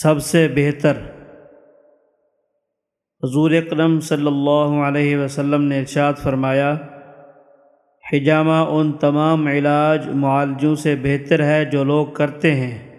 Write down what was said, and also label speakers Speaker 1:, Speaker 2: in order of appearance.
Speaker 1: سب سے بہتر۔ حضور اکرم صلی اللہ علیہ وسلم نے ارشاد فرمایا، حجامہ ان تمام علاج معالجوں سے بہتر ہے جو لوگ کرتے ہیں۔